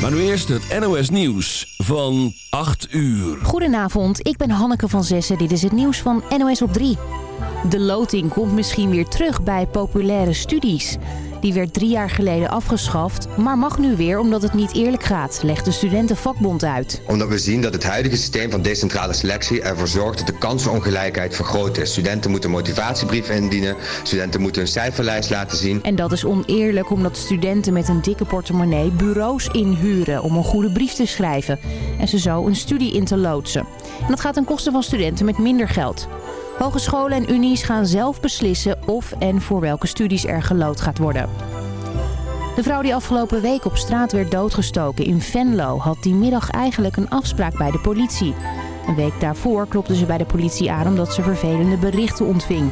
Maar nu eerst het NOS Nieuws van 8 uur. Goedenavond, ik ben Hanneke van Zessen. Dit is het nieuws van NOS op 3. De loting komt misschien weer terug bij populaire studies. Die werd drie jaar geleden afgeschaft, maar mag nu weer omdat het niet eerlijk gaat, legt de studentenvakbond uit. Omdat we zien dat het huidige systeem van decentrale selectie ervoor zorgt dat de kansenongelijkheid vergroot is. Studenten moeten motivatiebrieven indienen, studenten moeten een cijferlijst laten zien. En dat is oneerlijk omdat studenten met een dikke portemonnee bureaus inhuren om een goede brief te schrijven. En ze zo een studie in te loodsen. En dat gaat ten koste van studenten met minder geld. Hogescholen en unies gaan zelf beslissen of en voor welke studies er gelood gaat worden. De vrouw die afgelopen week op straat werd doodgestoken in Venlo... had die middag eigenlijk een afspraak bij de politie. Een week daarvoor klopte ze bij de politie aan omdat ze vervelende berichten ontving.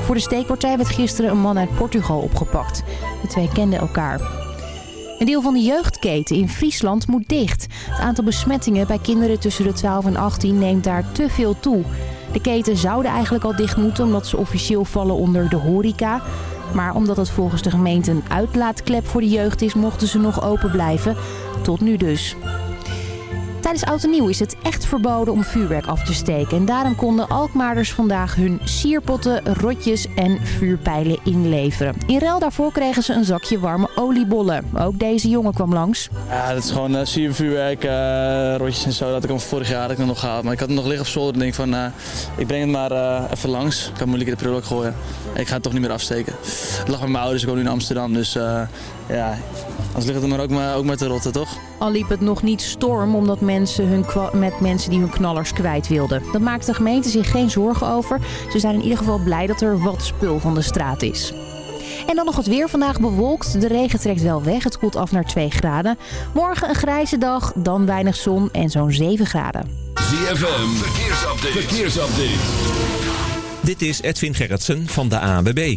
Voor de steekpartij werd gisteren een man uit Portugal opgepakt. De twee kenden elkaar. Een deel van de jeugdketen in Friesland moet dicht. Het aantal besmettingen bij kinderen tussen de 12 en 18 neemt daar te veel toe... De keten zouden eigenlijk al dicht moeten omdat ze officieel vallen onder de horeca. Maar omdat het volgens de gemeente een uitlaatklep voor de jeugd is, mochten ze nog open blijven. Tot nu dus. Tijdens Oud en Nieuw is het echt verboden om vuurwerk af te steken. En daarom konden Alkmaarders vandaag hun sierpotten, rotjes en vuurpijlen inleveren. In ruil daarvoor kregen ze een zakje warme oliebollen. Ook deze jongen kwam langs. Ja, dat is gewoon uh, siervuurwerk, uh, rotjes en zo. Dat ik hem vorig jaar had ik nog gehaald. Maar ik had hem nog liggen op zolder en denk van, uh, ik breng het maar even langs. Ik kan moeilijk in de prullenbak gooien. Ik ga het toch niet meer afsteken. Het lag met mijn ouders, ik woon nu in Amsterdam. Dus ja, als ligt het er maar ook, maar ook met de rotten, toch? Al liep het nog niet storm omdat mensen hun met mensen die hun knallers kwijt wilden. Dat maakt de gemeente zich geen zorgen over. Ze zijn in ieder geval blij dat er wat spul van de straat is. En dan nog het weer vandaag bewolkt. De regen trekt wel weg. Het koelt af naar 2 graden. Morgen een grijze dag, dan weinig zon en zo'n 7 graden. ZFM, verkeersupdate. verkeersupdate. Dit is Edwin Gerritsen van de ANWB.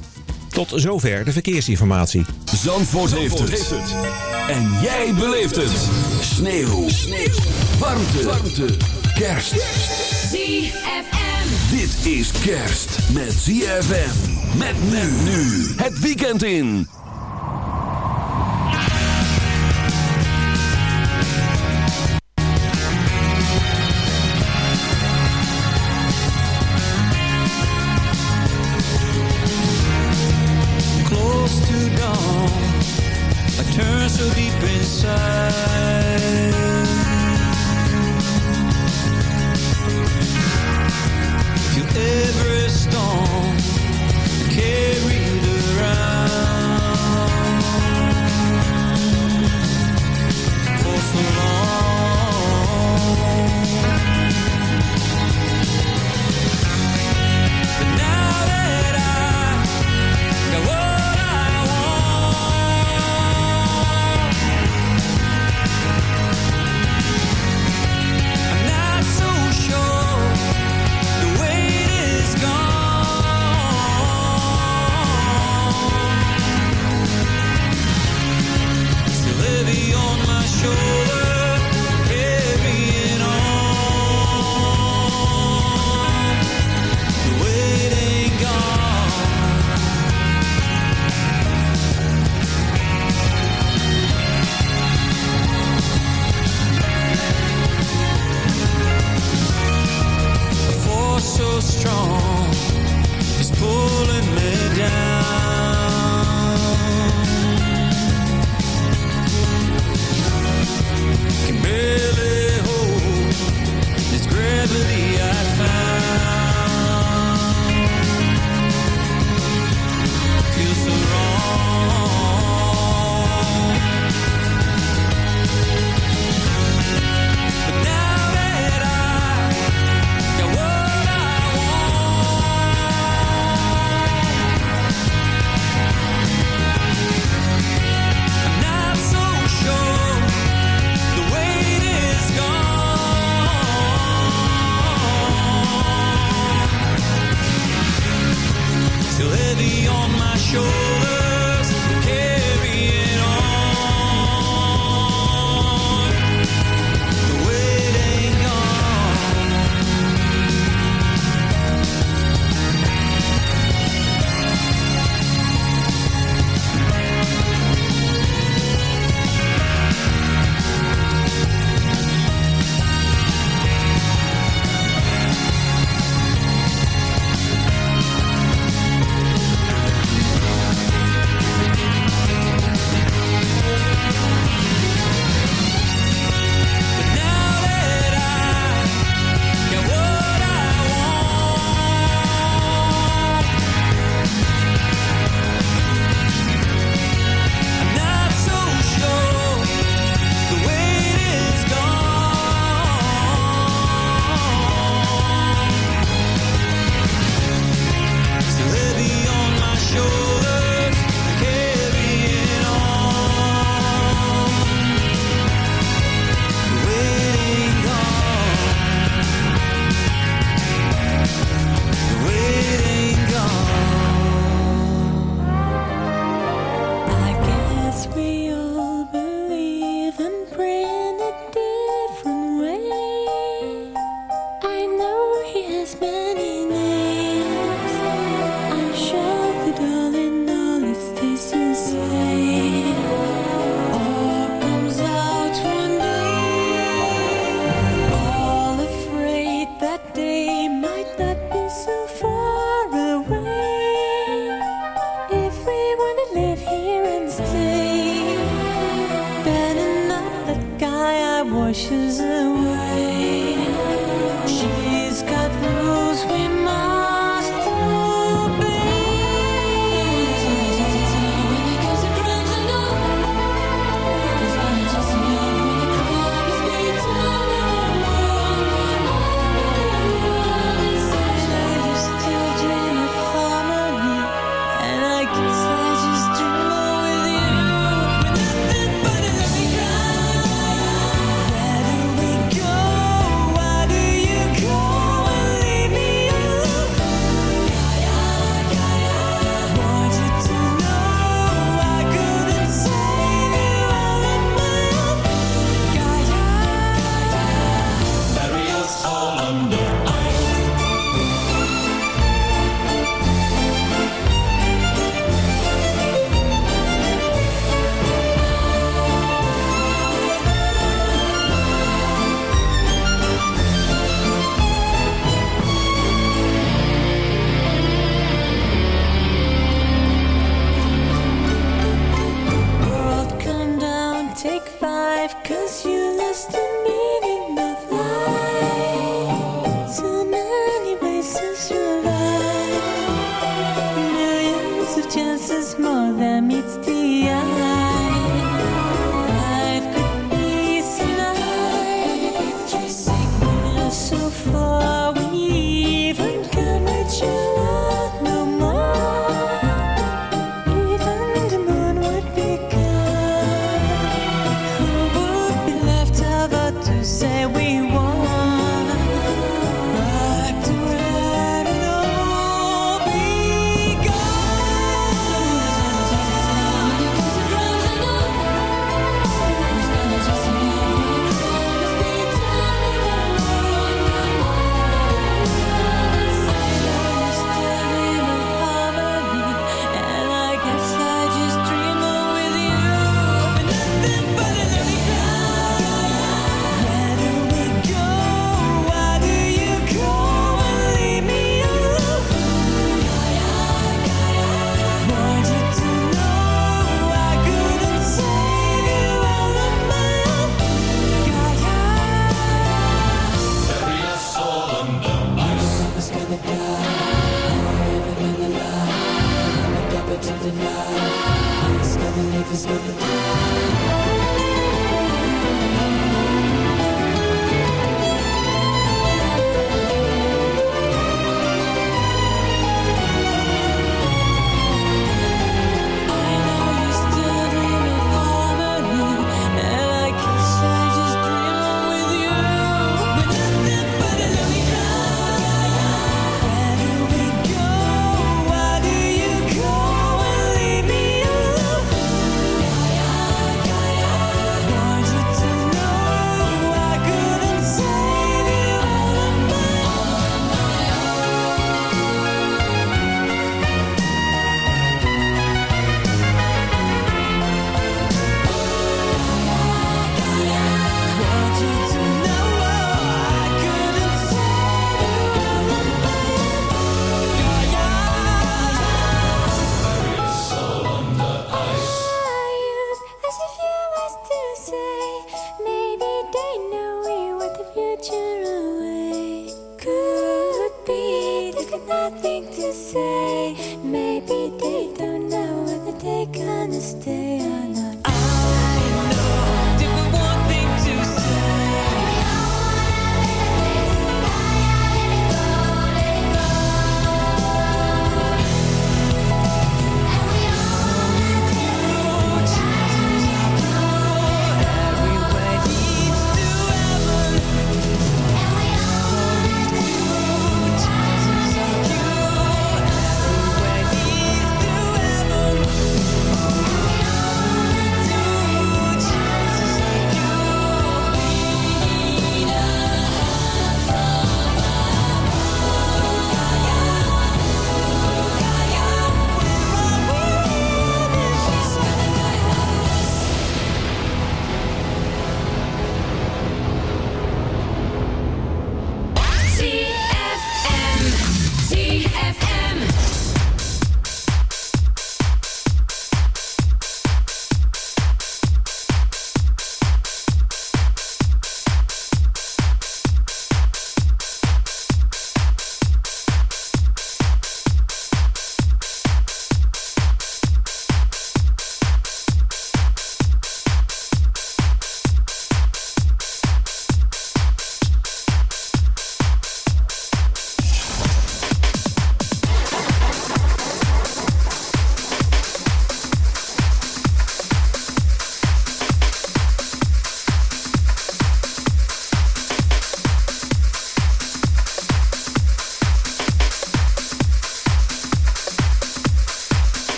Tot zover de verkeersinformatie. Zandvoort, heeft, het. En jij beleeft het. Sneeuw. Sneeuw. Warmte. Warmte. Kerst. ZFM. Dit is kerst met ZFM. Met men nu. Het weekend in. so deep inside.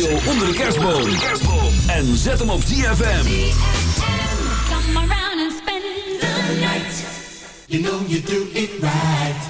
radio onder de kerstboom. En zet hem op ZFM. Come around and spend the night. You know you do it right.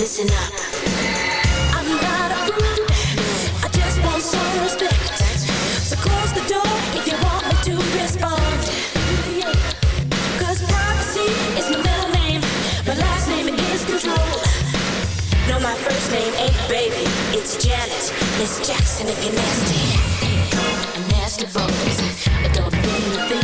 Listen up. I'm not a brute. I just want some respect. So close the door if you want me to respond. Cause privacy is my middle name. My last name is control. No, my first name ain't baby. It's Janet. Miss Jackson if you're nasty. I'm nasty boys. Don't really think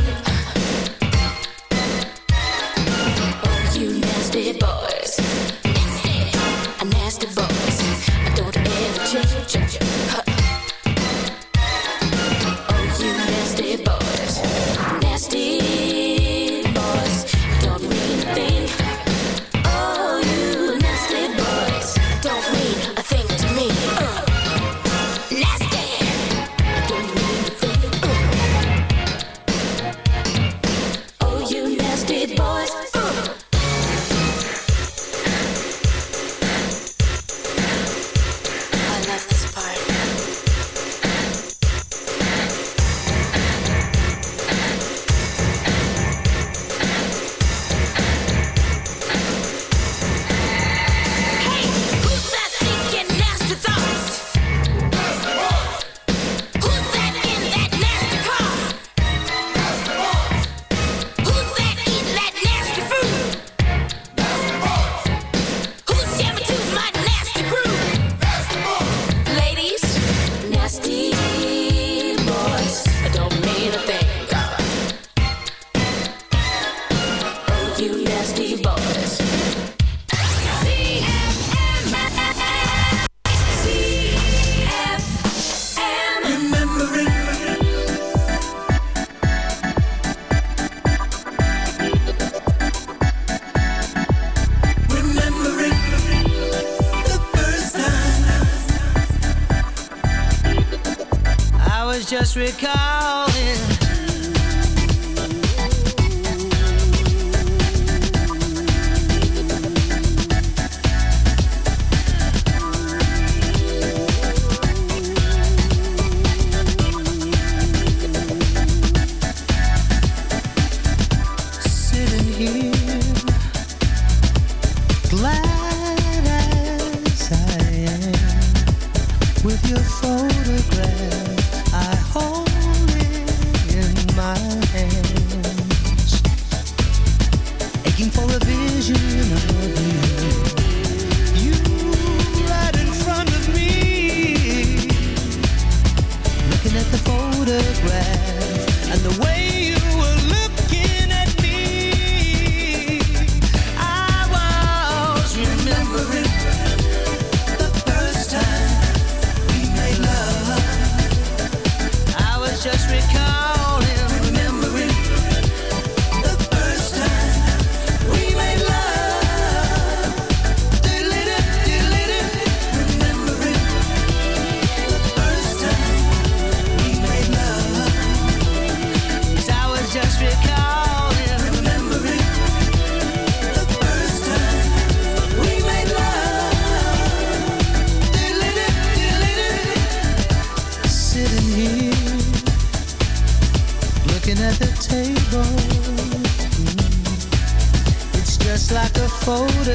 Africa.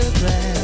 glass.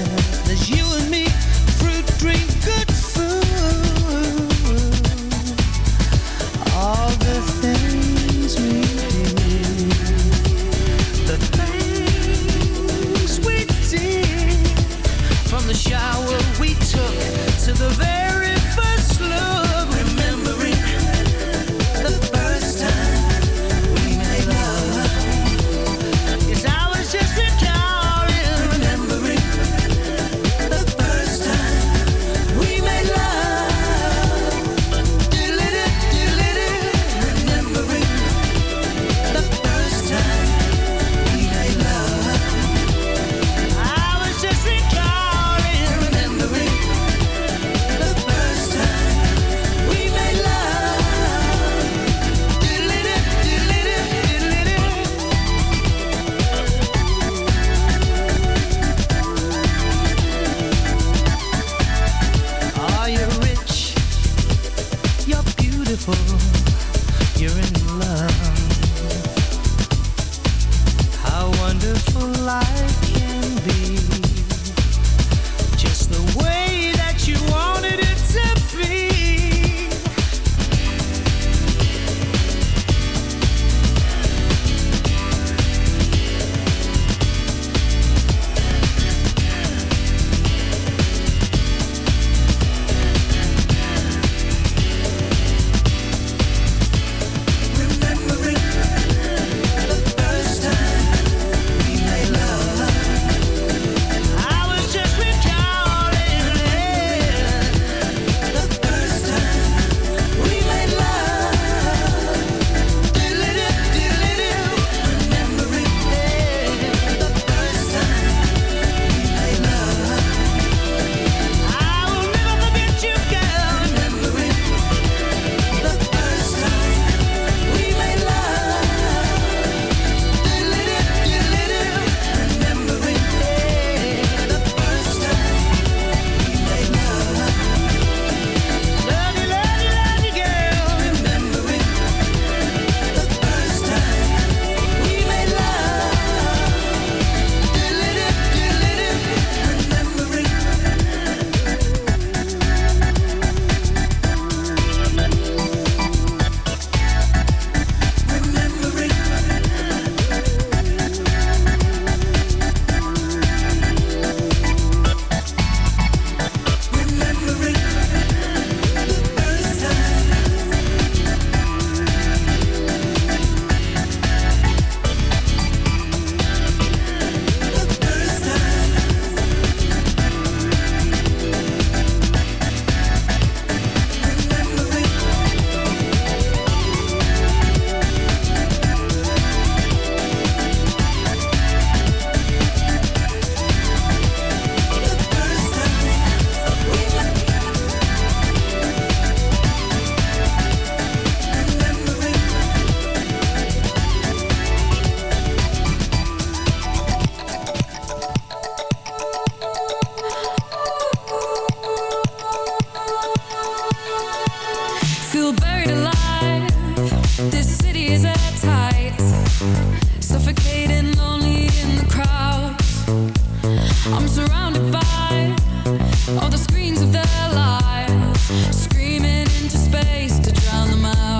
Screaming into space to drown them out.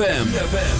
ZFM.